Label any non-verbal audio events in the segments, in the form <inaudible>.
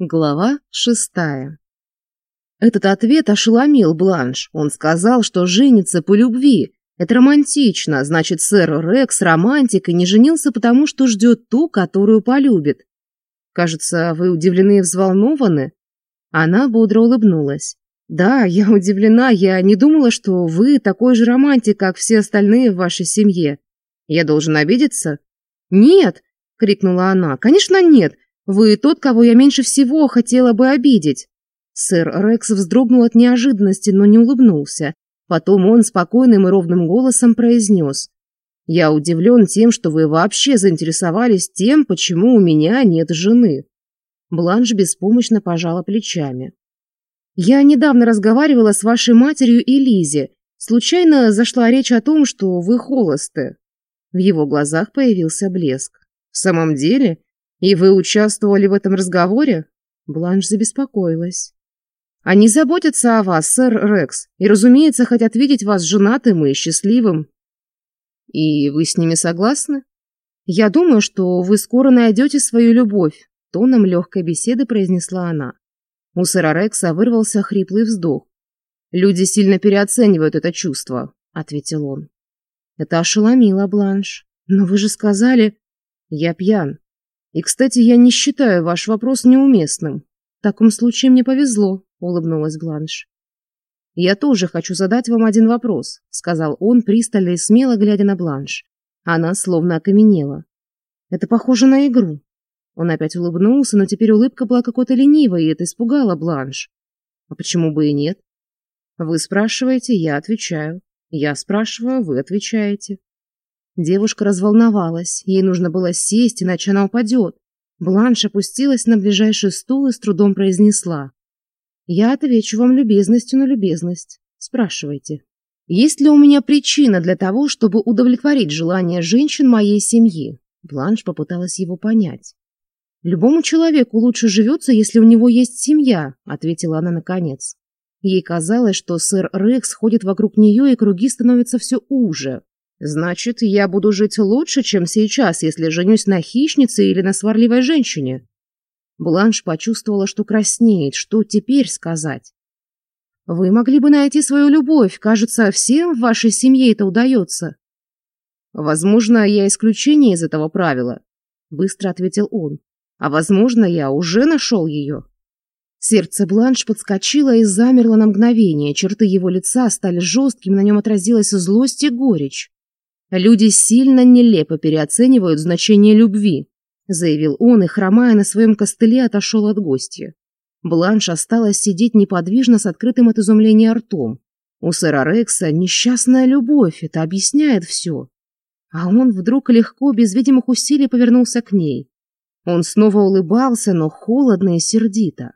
Глава шестая. Этот ответ ошеломил Бланш. Он сказал, что женится по любви. Это романтично, значит, сэр Рекс романтик и не женился потому, что ждет ту, которую полюбит. Кажется, вы удивлены и взволнованы? Она бодро улыбнулась. Да, я удивлена, я не думала, что вы такой же романтик, как все остальные в вашей семье. Я должен обидеться? Нет, крикнула она. Конечно, нет. Вы тот, кого я меньше всего хотела бы обидеть. Сэр Рекс вздрогнул от неожиданности, но не улыбнулся. Потом он спокойным и ровным голосом произнес. «Я удивлен тем, что вы вообще заинтересовались тем, почему у меня нет жены». Бланш беспомощно пожала плечами. «Я недавно разговаривала с вашей матерью и Лизе. Случайно зашла речь о том, что вы холосты». В его глазах появился блеск. «В самом деле? «И вы участвовали в этом разговоре?» Бланш забеспокоилась. «Они заботятся о вас, сэр Рекс, и, разумеется, хотят видеть вас женатым и счастливым». «И вы с ними согласны?» «Я думаю, что вы скоро найдете свою любовь», — тоном легкой беседы произнесла она. У сэра Рекса вырвался хриплый вздох. «Люди сильно переоценивают это чувство», — ответил он. Это ошеломило Бланш. «Но вы же сказали...» «Я пьян», и, кстати, я не считаю ваш вопрос неуместным. В таком случае мне повезло, улыбнулась Бланш. Я тоже хочу задать вам один вопрос, сказал он, пристально и смело глядя на Бланш. Она словно окаменела. Это похоже на игру. Он опять улыбнулся, но теперь улыбка была какой-то ленивой, и это испугало Бланш. А почему бы и нет? Вы спрашиваете, я отвечаю. Я спрашиваю, вы отвечаете. Девушка разволновалась, ей нужно было сесть, иначе она упадет. Бланш опустилась на ближайший стул и с трудом произнесла. «Я отвечу вам любезностью на любезность. Спрашивайте». «Есть ли у меня причина для того, чтобы удовлетворить желание женщин моей семьи?» Бланш попыталась его понять. «Любому человеку лучше живется, если у него есть семья», — ответила она наконец. Ей казалось, что сэр Рекс ходит вокруг нее, и круги становятся все уже. Значит, я буду жить лучше, чем сейчас, если женюсь на хищнице или на сварливой женщине. Бланш почувствовала, что краснеет. Что теперь сказать? Вы могли бы найти свою любовь. Кажется, всем в вашей семье это удается. Возможно, я исключение из этого правила, быстро ответил он. А возможно, я уже нашел ее. Сердце Бланш подскочило и замерло на мгновение. Черты его лица стали жесткими, на нем отразилась злость и горечь. Люди сильно нелепо переоценивают значение любви, заявил он и, хромая на своем костыле, отошел от гостя. Бланш осталась сидеть неподвижно с открытым от изумления ртом. У сэра Рекса несчастная любовь, это объясняет все. А он вдруг легко, без видимых усилий, повернулся к ней. Он снова улыбался, но холодно и сердито.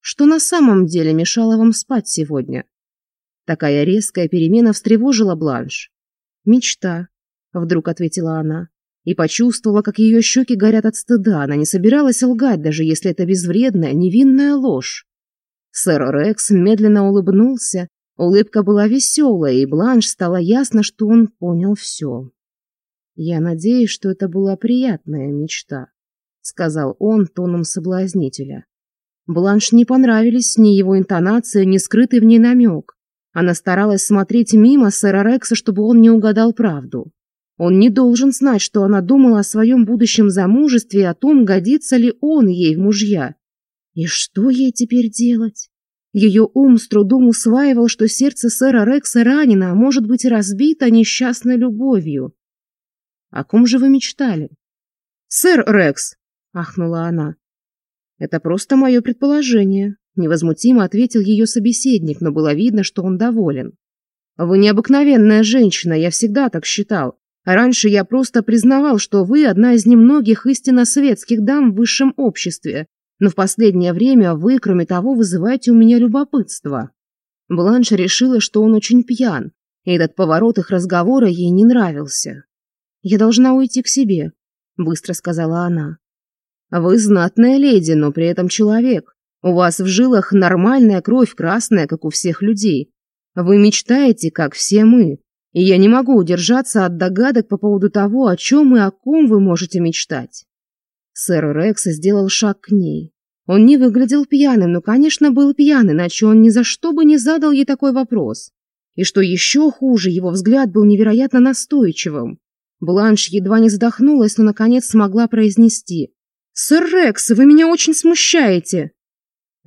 Что на самом деле мешало вам спать сегодня? Такая резкая перемена встревожила Бланш мечта вдруг ответила она и почувствовала, как ее щеки горят от стыда. Она не собиралась лгать, даже если это безвредная, невинная ложь. Сэр Рекс медленно улыбнулся. Улыбка была веселая, и Бланш стало ясно, что он понял все. «Я надеюсь, что это была приятная мечта», — сказал он тоном соблазнителя. Бланш не понравились ни его интонация, ни скрытый в ней намек. Она старалась смотреть мимо сэра Рекса, чтобы он не угадал правду. Он не должен знать, что она думала о своем будущем замужестве и о том, годится ли он ей в мужья. И что ей теперь делать? Ее ум с трудом усваивал, что сердце сэра Рекса ранено, а может быть разбито несчастной любовью. «О ком же вы мечтали?» «Сэр Рекс!» — ахнула она. «Это просто мое предположение невозмутимо ответил ее собеседник, но было видно, что он доволен. «Вы необыкновенная женщина, я всегда так считал. Раньше я просто признавал, что вы одна из немногих истинно светских дам в высшем обществе, но в последнее время вы, кроме того, вызываете у меня любопытство». Бланш решила, что он очень пьян, и этот поворот их разговора ей не нравился. «Я должна уйти к себе», — быстро сказала она. «Вы знатная леди, но при этом человек. У вас в жилах нормальная кровь красная, как у всех людей. Вы мечтаете, как все мы. И я не могу удержаться от догадок по поводу того, о чем и о ком вы можете мечтать». Сэр Рекс сделал шаг к ней. Он не выглядел пьяным, но, конечно, был пьян, иначе он ни за что бы не задал ей такой вопрос. И что еще хуже, его взгляд был невероятно настойчивым. Бланш едва не задохнулась, но, наконец, смогла произнести. «Сэр Рекс, вы меня очень смущаете!»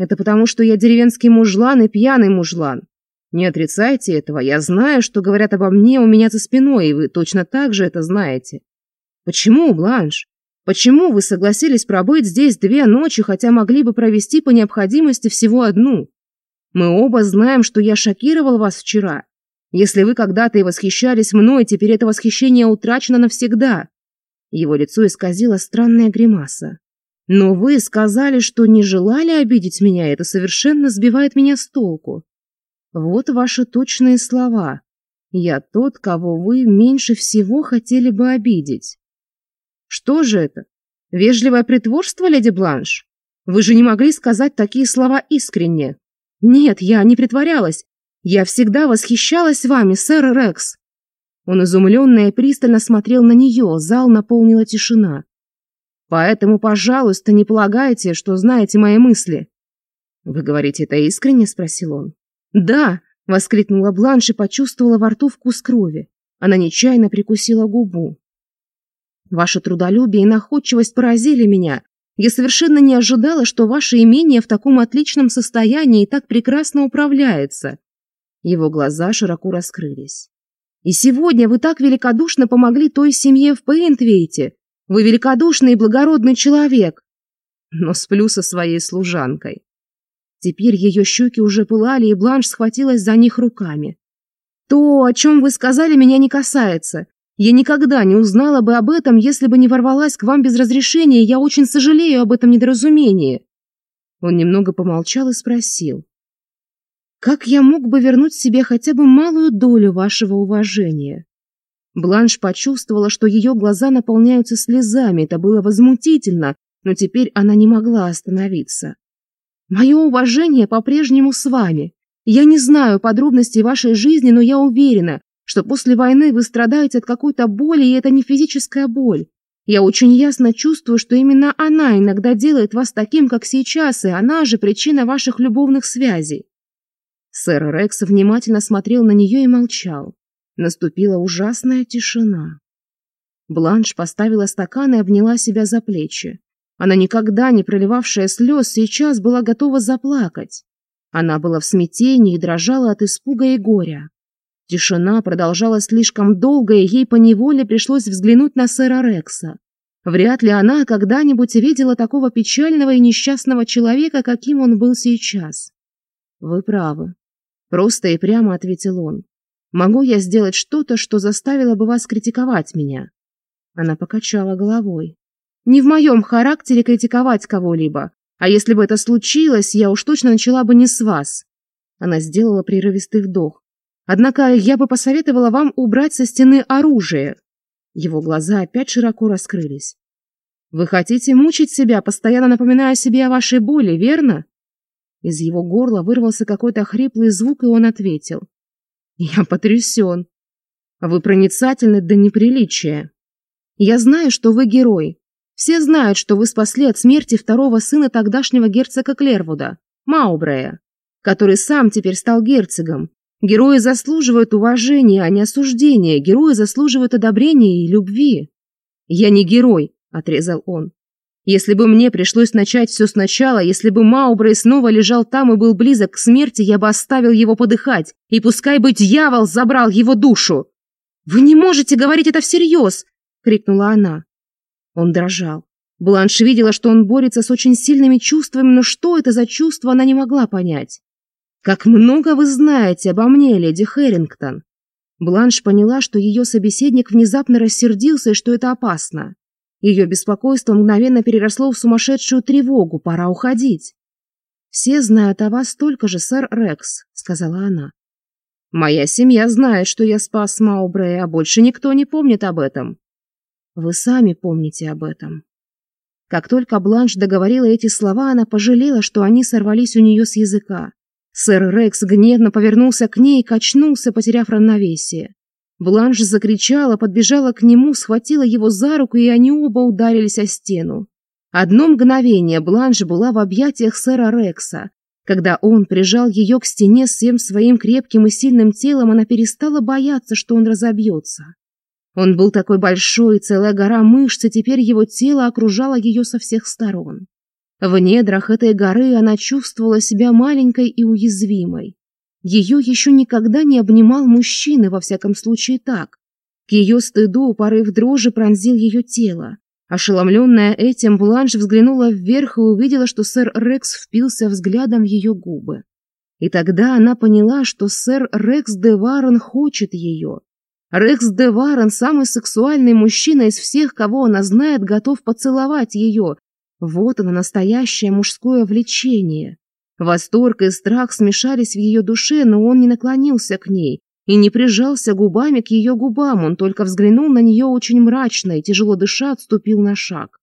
Это потому, что я деревенский мужлан и пьяный мужлан. Не отрицайте этого. Я знаю, что говорят обо мне у меня за спиной, и вы точно так же это знаете. Почему, Бланш? Почему вы согласились пробыть здесь две ночи, хотя могли бы провести по необходимости всего одну? Мы оба знаем, что я шокировал вас вчера. Если вы когда-то и восхищались мной, теперь это восхищение утрачено навсегда. Его лицо исказило странная гримаса. Но вы сказали, что не желали обидеть меня, это совершенно сбивает меня с толку. Вот ваши точные слова. Я тот, кого вы меньше всего хотели бы обидеть. Что же это? Вежливое притворство, леди Бланш? Вы же не могли сказать такие слова искренне. Нет, я не притворялась. Я всегда восхищалась вами, сэр Рекс. Он изумленно и пристально смотрел на нее, зал наполнила тишина. Поэтому, пожалуйста, не полагайте, что знаете мои мысли». «Вы говорите это искренне?» – спросил он. «Да!» – воскликнула Бланш и почувствовала во рту вкус крови. Она нечаянно прикусила губу. «Ваше трудолюбие и находчивость поразили меня. Я совершенно не ожидала, что ваше имение в таком отличном состоянии и так прекрасно управляется». Его глаза широко раскрылись. «И сегодня вы так великодушно помогли той семье в Пейнтвейте. Вы великодушный и благородный человек, но сплю со своей служанкой. Теперь ее щеки уже пылали, и Бланш схватилась за них руками. То, о чем вы сказали, меня не касается. Я никогда не узнала бы об этом, если бы не ворвалась к вам без разрешения, я очень сожалею об этом недоразумении. Он немного помолчал и спросил. Как я мог бы вернуть себе хотя бы малую долю вашего уважения? Бланш почувствовала, что ее глаза наполняются слезами. Это было возмутительно, но теперь она не могла остановиться. «Мое уважение по-прежнему с вами. Я не знаю подробностей вашей жизни, но я уверена, что после войны вы страдаете от какой-то боли, и это не физическая боль. Я очень ясно чувствую, что именно она иногда делает вас таким, как сейчас, и она же причина ваших любовных связей». Сэр Рекс внимательно смотрел на нее и молчал. Наступила ужасная тишина. Бланш поставила стакан и обняла себя за плечи. Она, никогда не проливавшая слез, сейчас была готова заплакать. Она была в смятении и дрожала от испуга и горя. Тишина продолжалась слишком долго, и ей поневоле пришлось взглянуть на сэра Рекса. Вряд ли она когда-нибудь видела такого печального и несчастного человека, каким он был сейчас. «Вы правы», — просто и прямо ответил он. Могу я сделать что-то, что заставило бы вас критиковать меня?» Она покачала головой. «Не в моем характере критиковать кого-либо, а если бы это случилось, я уж точно начала бы не с вас». Она сделала прерывистый вдох. «Однако я бы посоветовала вам убрать со стены оружие». Его глаза опять широко раскрылись. «Вы хотите мучить себя, постоянно напоминая себе о вашей боли, верно?» Из его горла вырвался какой-то хриплый звук, и он ответил. Я потрясен. А вы проницательны до неприличия. Я знаю, что вы герой. Все знают, что вы спасли от смерти второго сына тогдашнего герцога Клервуда, Маубрея, который сам теперь стал герцогом. Герои заслуживают уважения, а не осуждения. Герои заслуживают одобрения и любви. «Я не герой», — отрезал он. Если бы мне пришлось начать все сначала, если бы Маубрей снова лежал там и был близок к смерти, я бы оставил его подыхать, и пускай бы дьявол забрал его душу. «Вы не можете говорить это всерьез!» — крикнула она. Он дрожал. Бланш видела, что он борется с очень сильными чувствами, но что это за чувство, она не могла понять. «Как много вы знаете обо мне, леди Хэрингтон!» Бланш поняла, что ее собеседник внезапно рассердился и что это опасно. Ее беспокойство мгновенно переросло в сумасшедшую тревогу. Пора уходить. «Все знают о вас столько же, сэр Рекс», — сказала она. «Моя семья знает, что я спас Маубрея, а больше никто не помнит об этом». «Вы сами помните об этом». Как только Бланш договорила эти слова, она пожалела, что они сорвались у нее с языка. Сэр Рекс гневно повернулся к ней и качнулся, потеряв равновесие. Бланш закричала, подбежала к нему, схватила его за руку, и они оба ударились о стену. Одно мгновение Бланш была в объятиях сэра Рекса. Когда он прижал ее к стене всем своим крепким и сильным телом, она перестала бояться, что он разобьется. Он был такой большой, целая гора мышц, и теперь его тело окружало ее со всех сторон. В недрах этой горы она чувствовала себя маленькой и уязвимой. Ее еще никогда не обнимал мужчины, во всяком случае так. К ее стыду порыв дрожи пронзил ее тело. Ошеломленная этим, Бланш взглянула вверх и увидела, что сэр Рекс впился взглядом в ее губы. И тогда она поняла, что сэр Рекс де Варен хочет ее. Рекс де Варен, самый сексуальный мужчина из всех, кого она знает, готов поцеловать ее. Вот оно, настоящее мужское влечение. Восторг и страх смешались в ее душе, но он не наклонился к ней и не прижался губами к ее губам, он только взглянул на нее очень мрачно и, тяжело дыша, отступил на шаг.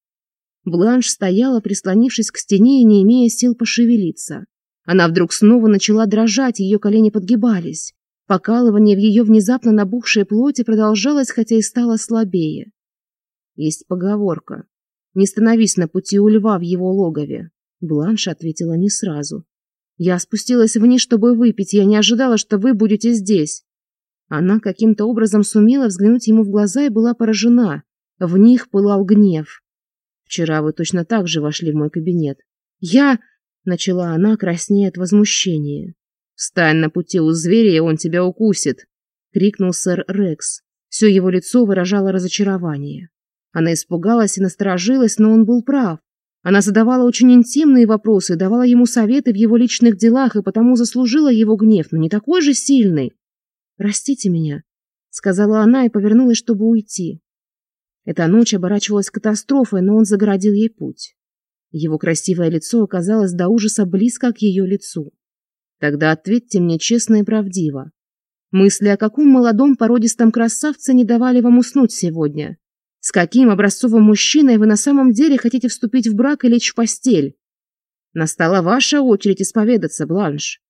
Бланш стояла, прислонившись к стене и не имея сил пошевелиться. Она вдруг снова начала дрожать, ее колени подгибались. Покалывание в ее внезапно набухшей плоти продолжалось, хотя и стало слабее. Есть поговорка. Не становись на пути у льва в его логове. Бланш ответила не сразу. «Я спустилась вниз, чтобы выпить. Я не ожидала, что вы будете здесь». Она каким-то образом сумела взглянуть ему в глаза и была поражена. В них пылал гнев. «Вчера вы точно так же вошли в мой кабинет. Я...» — начала она, краснея от возмущения. «Встань на пути у зверя, и он тебя укусит!» — крикнул сэр Рекс. Все его лицо выражало разочарование. Она испугалась и насторожилась, но он был прав. Она задавала очень интимные вопросы, давала ему советы в его личных делах и потому заслужила его гнев, но не такой же сильный. «Простите меня», — сказала она и повернулась, чтобы уйти. Эта ночь оборачивалась катастрофой, но он загородил ей путь. Его красивое лицо оказалось до ужаса близко к ее лицу. «Тогда ответьте мне честно и правдиво. Мысли о каком молодом породистом красавце не давали вам уснуть сегодня?» С каким образцовым мужчиной вы на самом деле хотите вступить в брак и лечь в постель? Настала ваша очередь исповедаться, Бланш.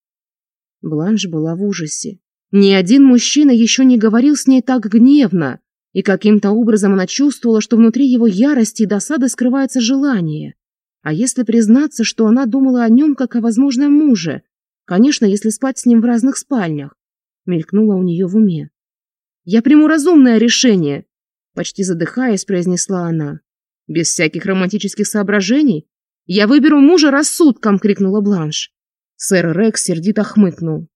Бланш была в ужасе. Ни один мужчина еще не говорил с ней так гневно, и каким-то образом она чувствовала, что внутри его ярости и досады скрывается желание. А если признаться, что она думала о нем как о возможном муже, конечно, если спать с ним в разных спальнях, мелькнуло у нее в уме. «Я приму разумное решение», почти задыхаясь, произнесла она. «Без всяких романтических соображений? Я выберу мужа рассудком!» — крикнула Бланш. Сэр Рекс сердито хмыкнул.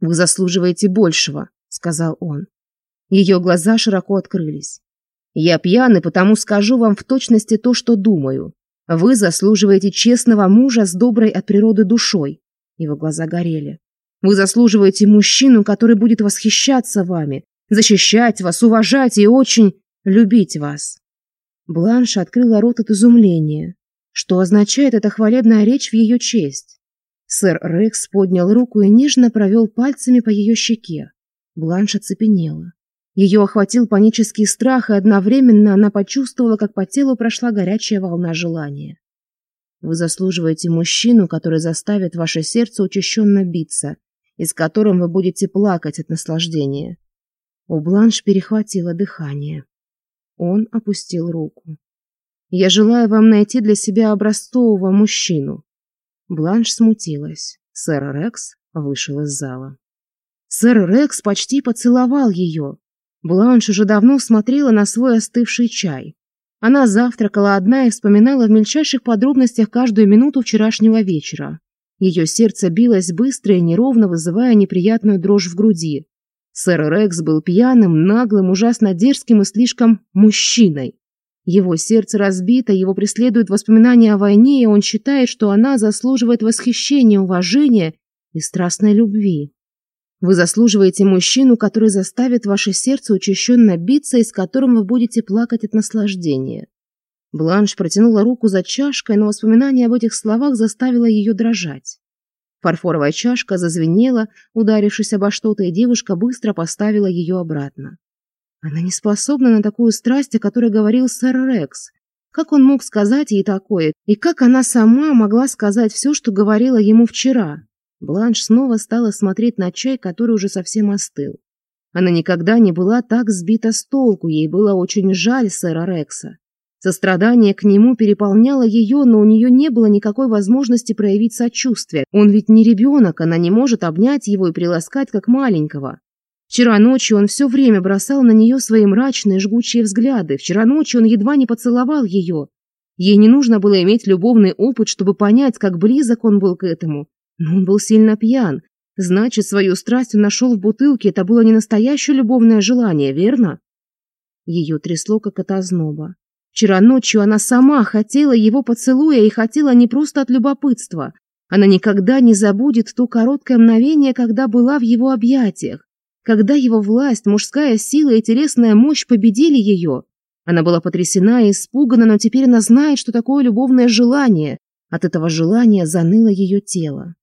«Вы заслуживаете большего», — сказал он. Ее глаза широко открылись. «Я пьяный, потому скажу вам в точности то, что думаю. Вы заслуживаете честного мужа с доброй от природы душой». Его глаза горели. «Вы заслуживаете мужчину, который будет восхищаться вами, защищать вас, уважать и очень любить вас». Бланш открыла рот от изумления. Что означает эта хвалебная речь в ее честь? Сэр Рекс поднял руку и нежно провел пальцами по ее щеке. Бланш оцепенела. Ее охватил панический страх, и одновременно она почувствовала, как по телу прошла горячая волна желания. Вы заслуживаете мужчину, который заставит ваше сердце учащенно биться, и с которым вы будете плакать от наслаждения. У Бланш перехватило дыхание. Он опустил руку. «Я желаю вам найти для себя образцового мужчину». Бланш смутилась. Сэр Рекс вышел из зала. Сэр Рекс почти поцеловал ее. Бланш уже давно смотрела на свой остывший чай. Она завтракала одна и вспоминала в мельчайших подробностях каждую минуту вчерашнего вечера. Ее сердце билось быстро и неровно, вызывая неприятную дрожь в груди. Сэр Рекс был пьяным, наглым, ужасно дерзким и слишком мужчиной. Его сердце разбито, его преследуют воспоминания о войне, и он считает, что она заслуживает восхищения, уважения и страстной любви. Вы заслуживаете мужчину, который заставит ваше сердце учащенно биться и с которым вы будете плакать от наслаждения. Бланш протянула руку за чашкой, но воспоминание об этих словах заставило ее дрожать. Фарфоровая чашка зазвенела, ударившись обо что-то, и девушка быстро поставила ее обратно. Она не способна на такую страсть, о которой говорил сэр Рекс. Как он мог сказать ей такое? И как она сама могла сказать все, что говорила ему вчера? Бланш снова стала смотреть на чай, который уже совсем остыл. Она никогда не была так сбита с толку, ей было очень жаль сэра Рекса. Сострадание к нему переполняло ее, но у нее не было никакой возможности проявить сочувствие. Он ведь не ребенок, она не может обнять его и приласкать, как маленького. Вчера ночью он все время бросал на нее свои мрачные жгучие взгляды. Вчера ночью он едва не поцеловал ее. Ей не нужно было иметь любовный опыт, чтобы понять, как близок он был к этому. Но он был сильно пьян. Значит, свою страсть он нашел в бутылке. Это было не настоящее любовное желание, верно? Ее трясло, как от озноба. Вчера ночью она сама хотела его поцелуя и хотела не просто от любопытства. Она никогда не забудет то короткое мгновение, когда была в его объятиях, когда его власть, мужская сила и телесная мощь победили ее. Она была потрясена и испугана, но теперь она знает, что такое любовное желание. От этого желания заныло ее тело.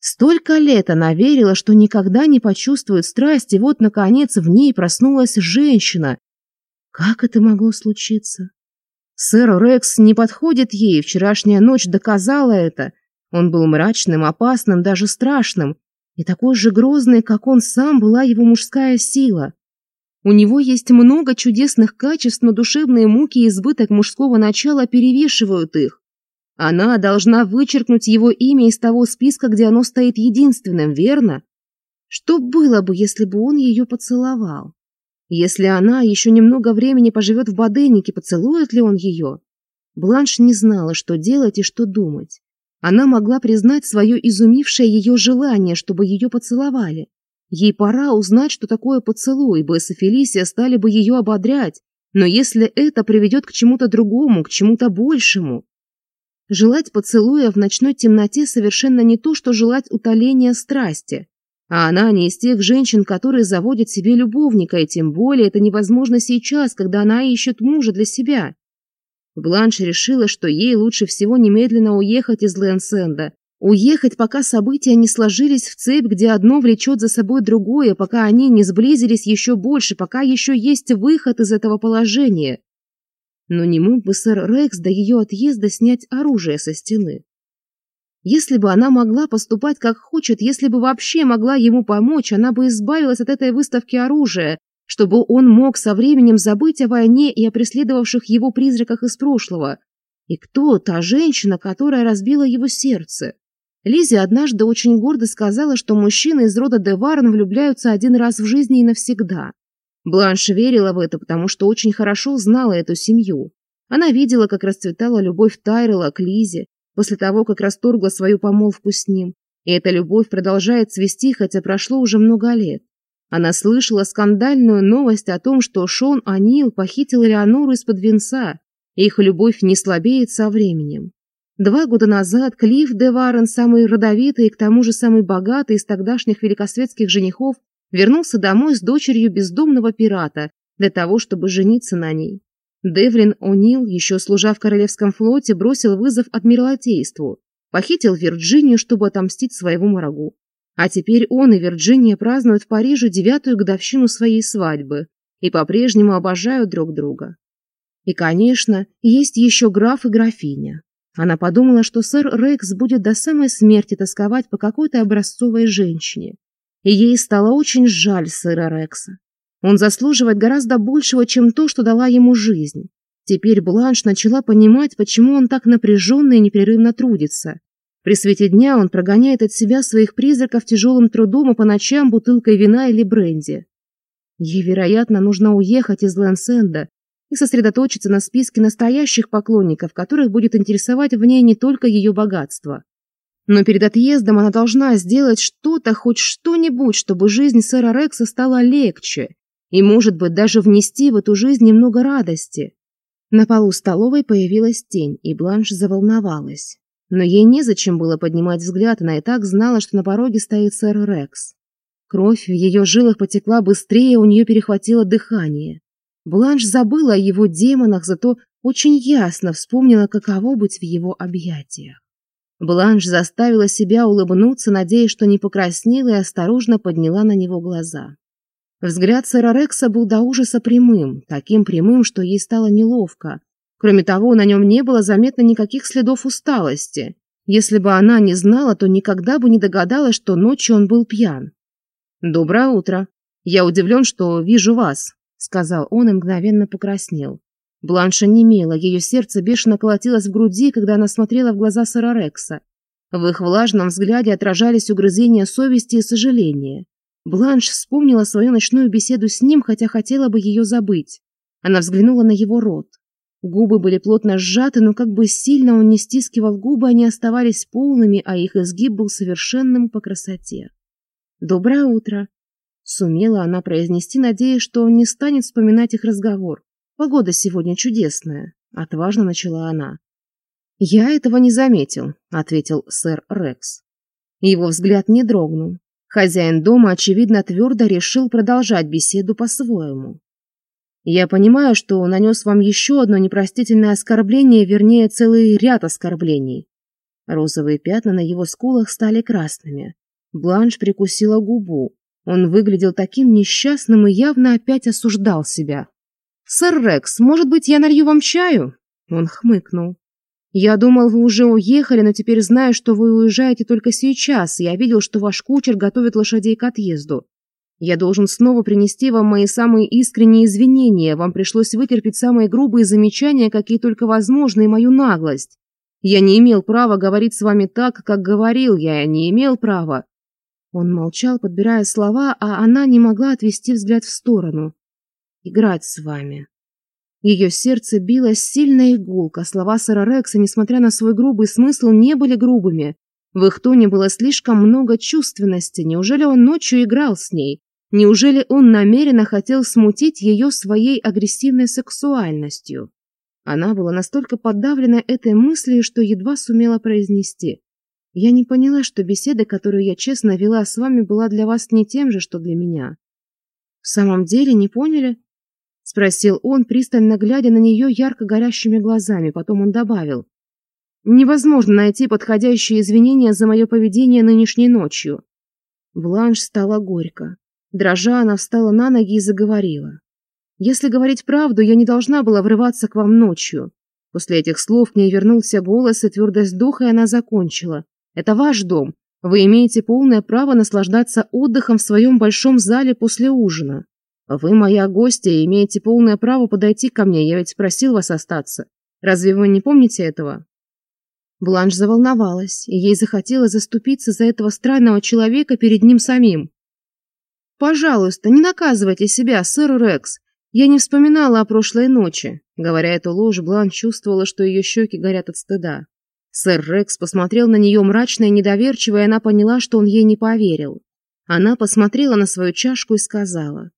Столько лет она верила, что никогда не почувствует страсть, и вот, наконец, в ней проснулась женщина. Как это могло случиться? Сэр Рекс не подходит ей, вчерашняя ночь доказала это. Он был мрачным, опасным, даже страшным, и такой же грозный, как он сам, была его мужская сила. У него есть много чудесных качеств, но душевные муки и избыток мужского начала перевешивают их. Она должна вычеркнуть его имя из того списка, где оно стоит единственным, верно? Что было бы, если бы он ее поцеловал? Если она еще немного времени поживет в Бадынике, поцелует ли он ее? Бланш не знала, что делать и что думать. Она могла признать свое изумившее ее желание, чтобы ее поцеловали. Ей пора узнать, что такое поцелуй, Бесс и Фелисия стали бы ее ободрять. Но если это приведет к чему-то другому, к чему-то большему... Желать поцелуя в ночной темноте совершенно не то, что желать утоления страсти. А она не из тех женщин, которые заводят себе любовника, и тем более это невозможно сейчас, когда она ищет мужа для себя. Бланш решила, что ей лучше всего немедленно уехать из Лэнсенда. Уехать, пока события не сложились в цепь, где одно влечет за собой другое, пока они не сблизились еще больше, пока еще есть выход из этого положения. Но не мог бы сэр Рекс до ее отъезда снять оружие со стены. Если бы она могла поступать как хочет, если бы вообще могла ему помочь, она бы избавилась от этой выставки оружия, чтобы он мог со временем забыть о войне и о преследовавших его призраках из прошлого. И кто та женщина, которая разбила его сердце? Лизи однажды очень гордо сказала, что мужчины из рода Деварн влюбляются один раз в жизни и навсегда. Бланш верила в это, потому что очень хорошо знала эту семью. Она видела, как расцветала любовь Тайрела к Лизе, после того, как расторгла свою помолвку с ним. И эта любовь продолжает цвести, хотя прошло уже много лет. Она слышала скандальную новость о том, что Шон Анил похитил Леонору из-под венца. И их любовь не слабеет со временем. Два года назад Клифф де Варен, самый родовитый и к тому же самый богатый из тогдашних великосветских женихов, вернулся домой с дочерью бездомного пирата для того, чтобы жениться на ней. Деврин О'Нил, еще служа в Королевском флоте, бросил вызов Адмиралтейству, похитил Вирджинию, чтобы отомстить своему врагу. А теперь он и Вирджиния празднуют в Париже девятую годовщину своей свадьбы и по-прежнему обожают друг друга. И, конечно, есть еще граф и графиня. Она подумала, что сэр Рекс будет до самой смерти тосковать по какой-то образцовой женщине. И ей стало очень жаль сэра Рекса. Он заслуживает гораздо большего, чем то, что дала ему жизнь. Теперь Бланш начала понимать, почему он так напряженно и непрерывно трудится. При свете дня он прогоняет от себя своих призраков тяжелым трудом, а по ночам бутылкой вина или бренди. Ей, вероятно, нужно уехать из Лэнсенда и сосредоточиться на списке настоящих поклонников, которых будет интересовать в ней не только ее богатство. Но перед отъездом она должна сделать что-то, хоть что-нибудь, чтобы жизнь сэра Рекса стала легче, и, может быть, даже внести в эту жизнь немного радости. На полу столовой появилась тень, и Бланш заволновалась. Но ей незачем было поднимать взгляд, она и так знала, что на пороге стоит сэр Рекс. Кровь в ее жилах потекла быстрее, у нее перехватило дыхание. Бланш забыла о его демонах, зато очень ясно вспомнила, каково быть в его объятиях. Бланш заставила себя улыбнуться, надеясь, что не покраснела и осторожно подняла на него глаза. Взгляд сэра Рекса был до ужаса прямым, таким прямым, что ей стало неловко. Кроме того, на нем не было заметно никаких следов усталости. Если бы она не знала, то никогда бы не догадалась, что ночью он был пьян. «Доброе утро. Я удивлен, что вижу вас», — сказал он и мгновенно покраснел. Бланша немела, ее сердце бешено колотилось в груди, когда она смотрела в глаза сэра Рекса. В их влажном взгляде отражались угрызения совести и сожаления. Бланш вспомнила свою ночную беседу с ним, хотя хотела бы ее забыть. Она взглянула на его рот. Губы были плотно сжаты, но как бы сильно он не стискивал губы, они оставались полными, а их изгиб был совершенным по красоте. «Доброе утро!» Сумела она произнести, надеясь, что он не станет вспоминать их разговор. «Погода сегодня чудесная», — отважно начала она. «Я этого не заметил», — ответил сэр Рекс. Его взгляд не дрогнул. Хозяин дома, очевидно, твердо решил продолжать беседу по-своему. «Я понимаю, что нанес вам еще одно непростительное оскорбление, вернее, целый ряд оскорблений». Розовые пятна на его скулах стали красными. Бланш прикусила губу. Он выглядел таким несчастным и явно опять осуждал себя. «Сэр Рекс, может быть, я налью вам чаю?» Он хмыкнул. Я думал, вы уже уехали, но теперь знаю, что вы уезжаете только сейчас. Я видел, что ваш кучер готовит лошадей к отъезду. Я должен снова принести вам мои самые искренние извинения. Вам пришлось вытерпеть самые грубые замечания, какие только возможны, и мою наглость. Я не имел права говорить с вами так, как говорил я. Я не имел права. Он молчал, подбирая слова, а она не могла отвести взгляд в сторону. Играть с вами. Ее сердце билось сильно и гулко, слова сэра Рекса, несмотря на свой грубый смысл, не были грубыми. В их тоне было слишком много чувственности. Неужели он ночью играл с ней? Неужели он намеренно хотел смутить ее своей агрессивной сексуальностью? Она была настолько подавлена этой мыслью, что едва сумела произнести. «Я не поняла, что беседа, которую я честно вела с вами, была для вас не тем же, что для меня». «В самом деле, не поняли?» — спросил он, пристально глядя на нее ярко горящими глазами. Потом он добавил. «Невозможно найти подходящие извинения за мое поведение нынешней ночью». Бланш стала горько. Дрожа, она встала на ноги и заговорила. «Если говорить правду, я не должна была врываться к вам ночью». После этих слов к ней вернулся голос и твердость духа, и она закончила. «Это ваш дом. Вы имеете полное право наслаждаться отдыхом в своем большом зале после ужина». «Вы моя гостья и имеете полное право подойти ко мне, я ведь просил вас остаться. Разве вы не помните этого?» Бланш заволновалась, и ей захотелось заступиться за этого странного человека перед ним самим. «Пожалуйста, не наказывайте себя, сэр Рекс. Я не вспоминала о прошлой ночи». Говоря эту ложь, Блан чувствовала, что ее щеки горят от стыда. Сэр Рекс посмотрел на нее мрачно и недоверчиво, и она поняла, что он ей не поверил. Она посмотрела на свою чашку и сказала.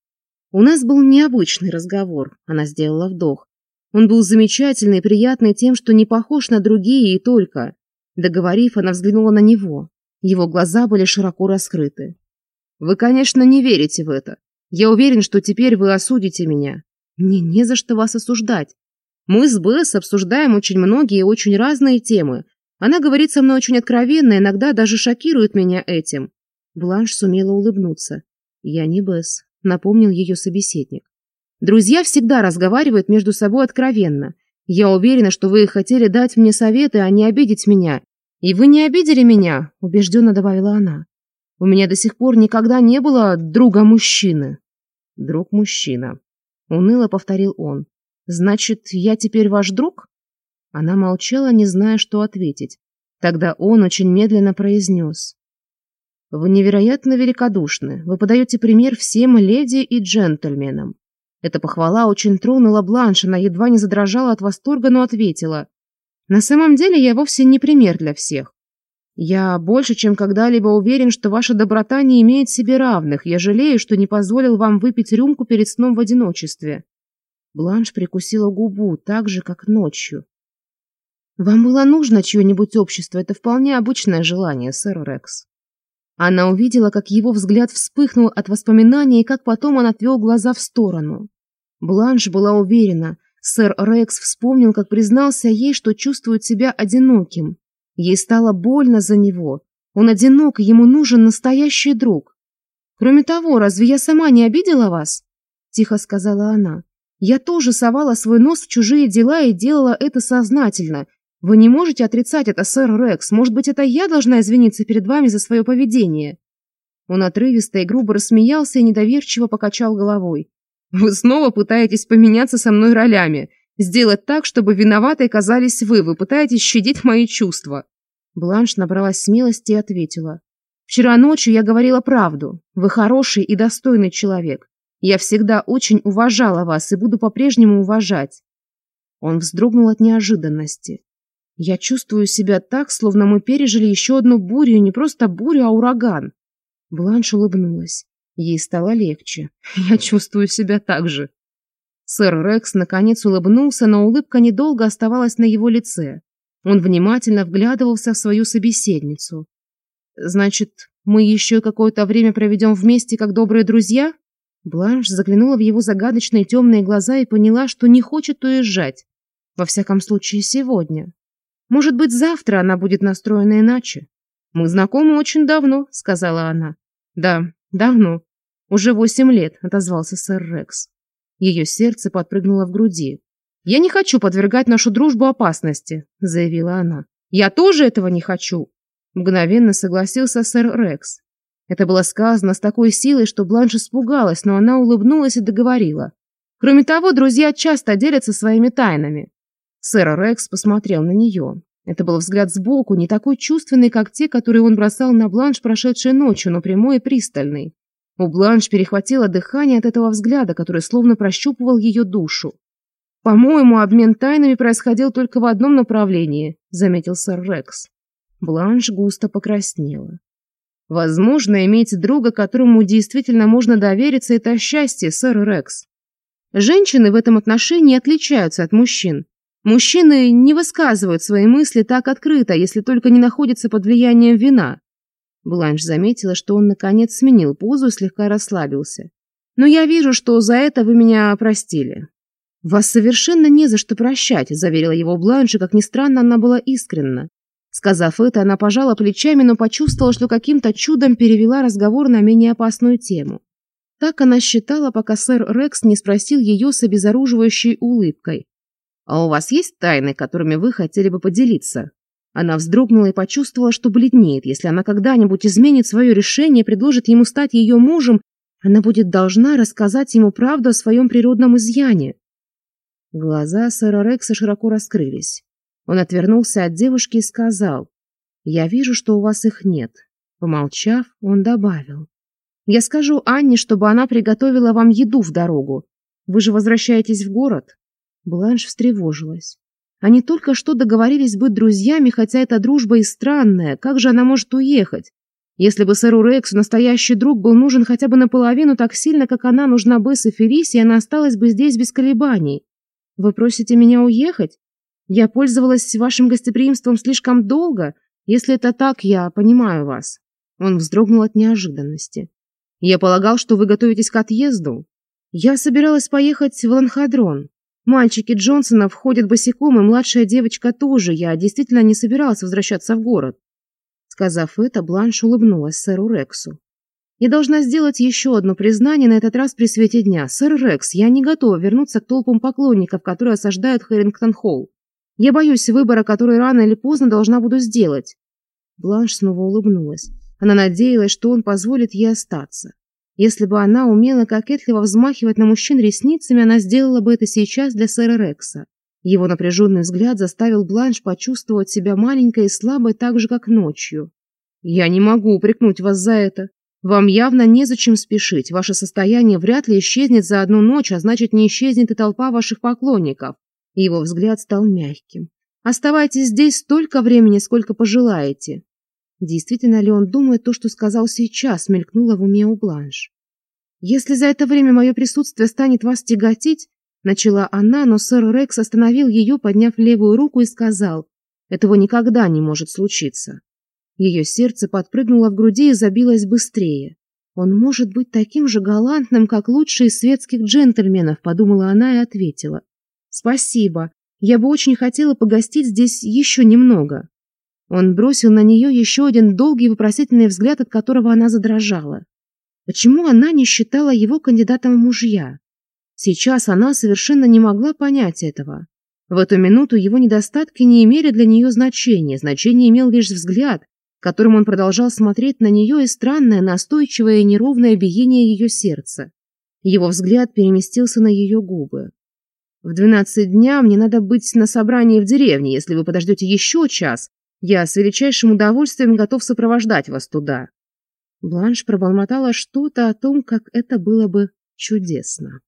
У нас был необычный разговор. Она сделала вдох. Он был замечательный и приятный тем, что не похож на другие и только. Договорив, она взглянула на него. Его глаза были широко раскрыты. «Вы, конечно, не верите в это. Я уверен, что теперь вы осудите меня. Мне не за что вас осуждать. Мы с Бэс обсуждаем очень многие и очень разные темы. Она говорит со мной очень откровенно, иногда даже шокирует меня этим». Бланш сумела улыбнуться. «Я не Бэс напомнил ее собеседник. Друзья всегда разговаривают между собой откровенно. Я уверена, что вы хотели дать мне советы, а не обидеть меня. И вы не обидели меня, убежденно добавила она. У меня до сих пор никогда не было друга мужчины. Друг мужчина. Уныло повторил он. Значит, я теперь ваш друг? Она молчала, не зная, что ответить. Тогда он очень медленно произнес. Вы невероятно великодушны. Вы подаете пример всем леди и джентльменам. Эта похвала очень тронула Бланш, она едва не задрожала от восторга, но ответила. «На самом деле я вовсе не пример для всех. Я больше, чем когда-либо уверен, что ваша доброта не имеет себе равных. Я жалею, что не позволил вам выпить рюмку перед сном в одиночестве». Бланш прикусила губу, так же, как ночью. «Вам было нужно чье-нибудь общество. Это вполне обычное желание, сэр Рекс». Она увидела, как его взгляд вспыхнул от воспоминаний и как потом он отвел глаза в сторону. Бланш была уверена, сэр Рекс вспомнил, как признался ей, что чувствует себя одиноким. Ей стало больно за него. Он одинок, ему нужен настоящий друг. «Кроме того, разве я сама не обидела вас?» – тихо сказала она. «Я тоже совала свой нос в чужие дела и делала это сознательно, вы не можете отрицать это, сэр Рекс. Может быть, это я должна извиниться перед вами за свое поведение?» Он отрывисто и грубо рассмеялся и недоверчиво покачал головой. «Вы снова пытаетесь поменяться со мной ролями. Сделать так, чтобы виноватой казались вы. Вы пытаетесь щадить мои чувства». Бланш набралась смелости и ответила. «Вчера ночью я говорила правду. Вы хороший и достойный человек. Я всегда очень уважала вас и буду по-прежнему уважать». Он вздрогнул от неожиданности. Я чувствую себя так, словно мы пережили еще одну бурю, не просто бурю, а ураган. Бланш улыбнулась. Ей стало легче. <laughs> Я чувствую себя так же. Сэр Рекс наконец улыбнулся, но улыбка недолго оставалась на его лице. Он внимательно вглядывался в свою собеседницу. «Значит, мы еще какое-то время проведем вместе, как добрые друзья?» Бланш заглянула в его загадочные темные глаза и поняла, что не хочет уезжать. Во всяком случае, сегодня. Может быть, завтра она будет настроена иначе. Мы знакомы очень давно, сказала она. Да, давно. Уже восемь лет, отозвался сэр Рекс. Ее сердце подпрыгнуло в груди. Я не хочу подвергать нашу дружбу опасности, заявила она. Я тоже этого не хочу. Мгновенно согласился сэр Рекс. Это было сказано с такой силой, что Бланш испугалась, но она улыбнулась и договорила. Кроме того, друзья часто делятся своими тайнами. Сэр Рекс посмотрел на нее. Это был взгляд сбоку, не такой чувственный, как те, которые он бросал на бланш прошедшей ночью, но прямой и пристальный. У бланш перехватило дыхание от этого взгляда, который словно прощупывал ее душу. «По-моему, обмен тайнами происходил только в одном направлении», — заметил сэр Рекс. Бланш густо покраснела. «Возможно, иметь друга, которому действительно можно довериться, это счастье, сэр Рекс. Женщины в этом отношении отличаются от мужчин. Мужчины не высказывают свои мысли так открыто, если только не находятся под влиянием вина. Бланш заметила, что он наконец сменил позу и слегка расслабился. Но я вижу, что за это вы меня простили. Вас совершенно не за что прощать, заверила его Бланш, и как ни странно, она была искренна. Сказав это, она пожала плечами, но почувствовала, что каким-то чудом перевела разговор на менее опасную тему. Так она считала, пока сэр Рекс не спросил ее с обезоруживающей улыбкой. «А у вас есть тайны, которыми вы хотели бы поделиться?» Она вздрогнула и почувствовала, что бледнеет. Если она когда-нибудь изменит свое решение и предложит ему стать ее мужем, она будет должна рассказать ему правду о своем природном изъяне. Глаза сэра Рекса широко раскрылись. Он отвернулся от девушки и сказал, «Я вижу, что у вас их нет». Помолчав, он добавил, «Я скажу Анне, чтобы она приготовила вам еду в дорогу. Вы же возвращаетесь в город?» Бланш встревожилась. Они только что договорились быть друзьями, хотя эта дружба и странная. Как же она может уехать? Если бы сэру Рексу настоящий друг был нужен хотя бы наполовину так сильно, как она нужна Бесс и она осталась бы здесь без колебаний. Вы просите меня уехать? Я пользовалась вашим гостеприимством слишком долго. Если это так, я понимаю вас. Он вздрогнул от неожиданности. Я полагал, что вы готовитесь к отъезду. Я собиралась поехать в Ланхадрон. Мальчики Джонсона входят босиком, и младшая девочка тоже. Я действительно не собирался возвращаться в город. Сказав это, Бланш улыбнулась сэру Рексу. «Я должна сделать еще одно признание, на этот раз при свете дня. Сэр Рекс, я не готова вернуться к толпам поклонников, которые осаждают Хэрингтон-Холл. Я боюсь выбора, который рано или поздно должна буду сделать». Бланш снова улыбнулась. Она надеялась, что он позволит ей остаться. Если бы она умела кокетливо взмахивать на мужчин ресницами, она сделала бы это сейчас для сэра Рекса. Его напряженный взгляд заставил Бланш почувствовать себя маленькой и слабой так же, как ночью. «Я не могу упрекнуть вас за это. Вам явно незачем спешить. Ваше состояние вряд ли исчезнет за одну ночь, а значит, не исчезнет и толпа ваших поклонников». Его взгляд стал мягким. «Оставайтесь здесь столько времени, сколько пожелаете. Действительно ли он думает то, что сказал сейчас, мелькнуло в уме у Бланш. «Если за это время мое присутствие станет вас тяготить», начала она, но сэр Рекс остановил ее, подняв левую руку и сказал, «Этого никогда не может случиться». Ее сердце подпрыгнуло в груди и забилось быстрее. «Он может быть таким же галантным, как лучшие из светских джентльменов», подумала она и ответила. «Спасибо. Я бы очень хотела погостить здесь еще немного». Он бросил на нее еще один долгий вопросительный взгляд, от которого она задрожала. Почему она не считала его кандидатом в мужья? Сейчас она совершенно не могла понять этого. В эту минуту его недостатки не имели для нее значения, значение имел лишь взгляд, которым он продолжал смотреть на нее и странное, настойчивое и неровное биение ее сердца. Его взгляд переместился на ее губы. «В двенадцать дня мне надо быть на собрании в деревне. Если вы подождете еще час, я с величайшим удовольствием готов сопровождать вас туда». Бланш пробормотала что-то о том, как это было бы чудесно.